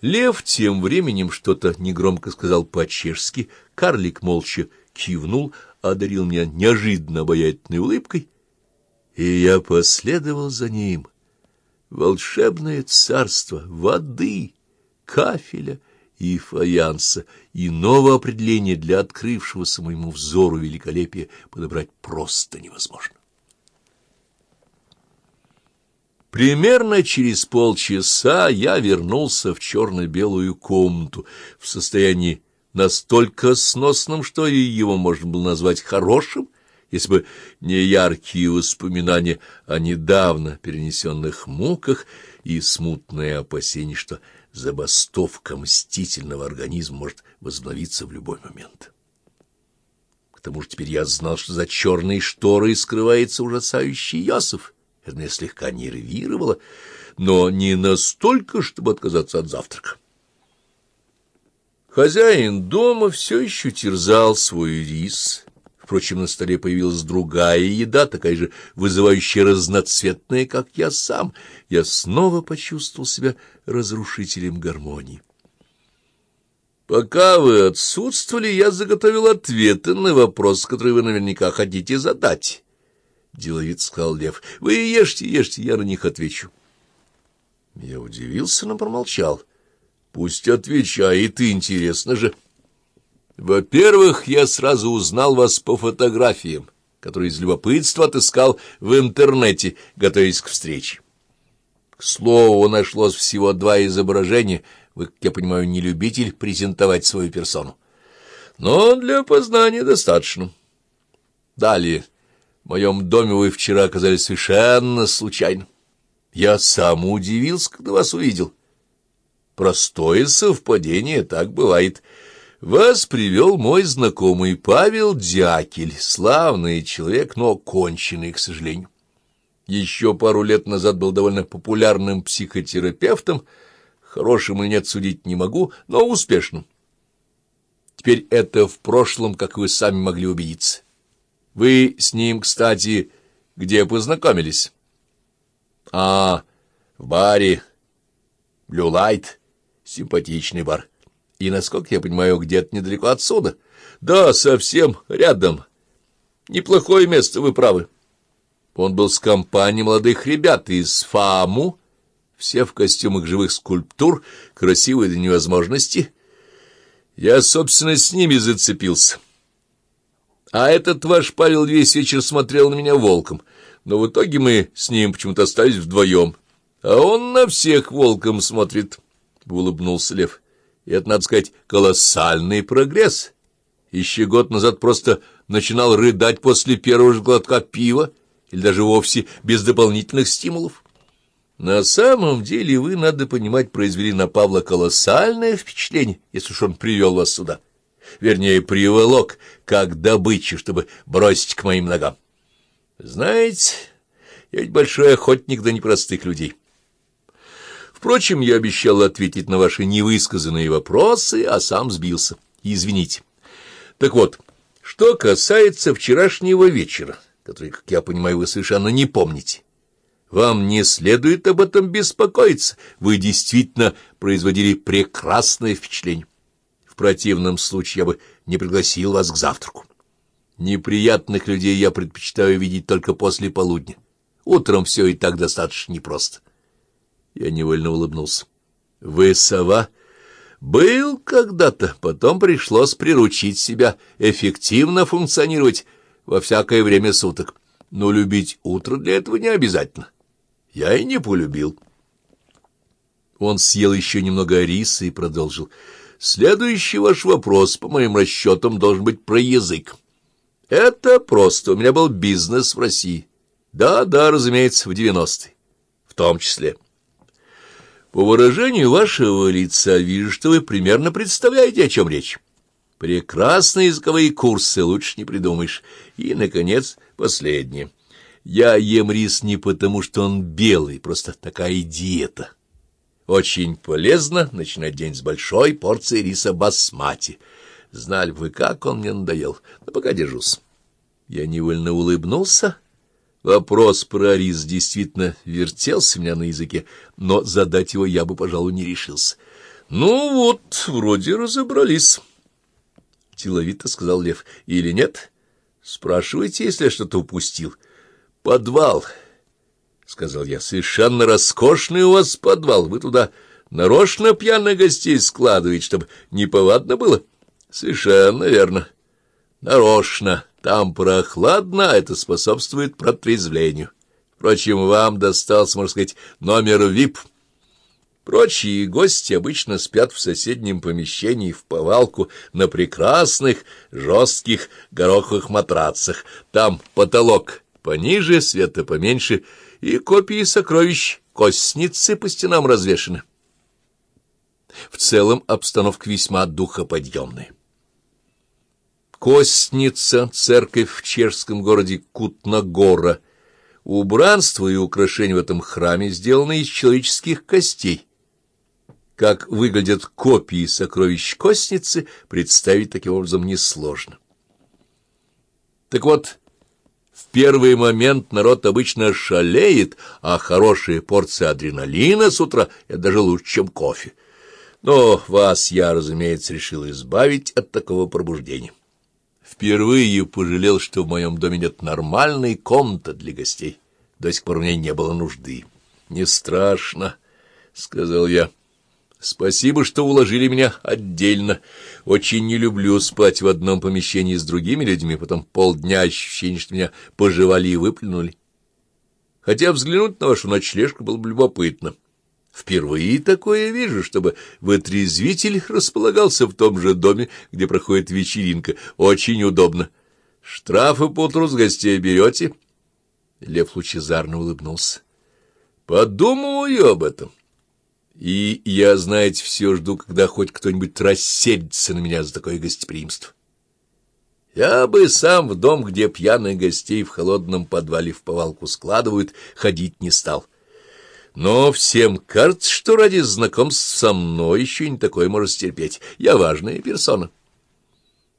Лев тем временем что-то негромко сказал по-чешски, карлик молча кивнул, одарил меня неожиданно обаятельной улыбкой, и я последовал за ним. Волшебное царство воды, кафеля и фаянса, иного определения для открывшегося моему взору великолепия подобрать просто невозможно. Примерно через полчаса я вернулся в черно-белую комнату в состоянии настолько сносном, что и его можно было назвать хорошим, если бы не яркие воспоминания о недавно перенесенных муках и смутное опасение, что забастовка мстительного организма может возобновиться в любой момент. К тому же теперь я знал, что за черной шторой скрывается ужасающий Йосиф, это меня слегка нервировало, но не настолько, чтобы отказаться от завтрака. Хозяин дома все еще терзал свой рис. Впрочем, на столе появилась другая еда, такая же вызывающая разноцветная, как я сам. Я снова почувствовал себя разрушителем гармонии. Пока вы отсутствовали, я заготовил ответы на вопрос, который вы наверняка хотите задать. — деловит сказал Лев. — Вы ешьте, ешьте, я на них отвечу. Я удивился, но промолчал. — Пусть отвечает, интересно же. Во-первых, я сразу узнал вас по фотографиям, которые из любопытства отыскал в интернете, готовясь к встрече. К слову, нашлось всего два изображения. Вы, как я понимаю, не любитель презентовать свою персону. Но для познания достаточно. Далее. В моем доме вы вчера оказались совершенно случайно. Я сам удивился, когда вас увидел. Простое совпадение, так бывает. Вас привел мой знакомый Павел Дякель, славный человек, но конченый, к сожалению. Еще пару лет назад был довольно популярным психотерапевтом, хорошим или нет судить не могу, но успешным. Теперь это в прошлом, как вы сами могли убедиться. Вы с ним, кстати, где познакомились? А, в баре. Блю Лайт. Симпатичный бар. И, насколько я понимаю, где-то недалеко отсюда. Да, совсем рядом. Неплохое место, вы правы. Он был с компанией молодых ребят из ФАМу, все в костюмах живых скульптур, красивые до невозможности. Я, собственно, с ними зацепился. А этот ваш Павел весь вечер смотрел на меня волком, но в итоге мы с ним почему-то остались вдвоем. А он на всех волком смотрит, — улыбнулся Лев. И это, надо сказать, колоссальный прогресс. Еще год назад просто начинал рыдать после первого же глотка пива, или даже вовсе без дополнительных стимулов. На самом деле вы, надо понимать, произвели на Павла колоссальное впечатление, если уж он привел вас сюда вернее, приволок, как добычу, чтобы бросить к моим ногам. Знаете, я ведь большой охотник до непростых людей. Впрочем, я обещал ответить на ваши невысказанные вопросы, а сам сбился. Извините. Так вот, что касается вчерашнего вечера, который, как я понимаю, вы совершенно не помните, вам не следует об этом беспокоиться. Вы действительно производили прекрасное впечатление. В противном случае я бы не пригласил вас к завтраку. Неприятных людей я предпочитаю видеть только после полудня. Утром все и так достаточно непросто. Я невольно улыбнулся. — Вы сова? — Был когда-то, потом пришлось приручить себя, эффективно функционировать во всякое время суток. Но любить утро для этого не обязательно. Я и не полюбил. Он съел еще немного риса и продолжил. Следующий ваш вопрос, по моим расчетам, должен быть про язык. Это просто. У меня был бизнес в России. Да, да, разумеется, в девяностые. В том числе. По выражению вашего лица вижу, что вы примерно представляете, о чем речь. Прекрасные языковые курсы, лучше не придумаешь. И, наконец, последнее. Я ем рис не потому, что он белый, просто такая диета. Очень полезно начинать день с большой порции риса басмати. Знали вы, как он мне надоел, но пока держусь. Я невольно улыбнулся. Вопрос про рис действительно вертелся у меня на языке, но задать его я бы, пожалуй, не решился. — Ну вот, вроде разобрались, — деловито сказал Лев. — Или нет? Спрашивайте, если я что-то упустил. — Подвал, — сказал я. — Совершенно роскошный у вас подвал. Вы туда нарочно пьяных гостей складываете, чтобы неповадно было? — Совершенно верно. Нарочно. Там прохладно, а это способствует протрезвлению. Впрочем, вам достался, можно сказать, номер ВИП — Прочие гости обычно спят в соседнем помещении в повалку на прекрасных жестких гороховых матрацах. Там потолок пониже, света поменьше, и копии сокровищ костницы по стенам развешаны. В целом обстановка весьма духоподъемная. Костница, церковь в чешском городе Кутнагора. Убранство и украшения в этом храме сделаны из человеческих костей как выглядят копии сокровищ Костницы, представить таким образом несложно. Так вот, в первый момент народ обычно шалеет, а хорошая порция адреналина с утра — это даже лучше, чем кофе. Но вас я, разумеется, решил избавить от такого пробуждения. Впервые пожалел, что в моем доме нет нормальной комнаты для гостей. До сих пор мне не было нужды. — Не страшно, — сказал я. Спасибо, что уложили меня отдельно. Очень не люблю спать в одном помещении с другими людьми, потом полдня ощущение, что меня пожевали и выплюнули. Хотя взглянуть на вашу ночлежку было бы любопытно. Впервые такое вижу, чтобы вытрезвитель располагался в том же доме, где проходит вечеринка. Очень удобно. Штрафы по утру с гостей берете? Лев лучезарно улыбнулся. Подумываю об этом. И я, знаете, все жду, когда хоть кто-нибудь рассердится на меня за такое гостеприимство. Я бы сам в дом, где пьяных гостей в холодном подвале в повалку складывают, ходить не стал. Но всем кажется, что ради знакомств со мной еще не такое может стерпеть. Я важная персона.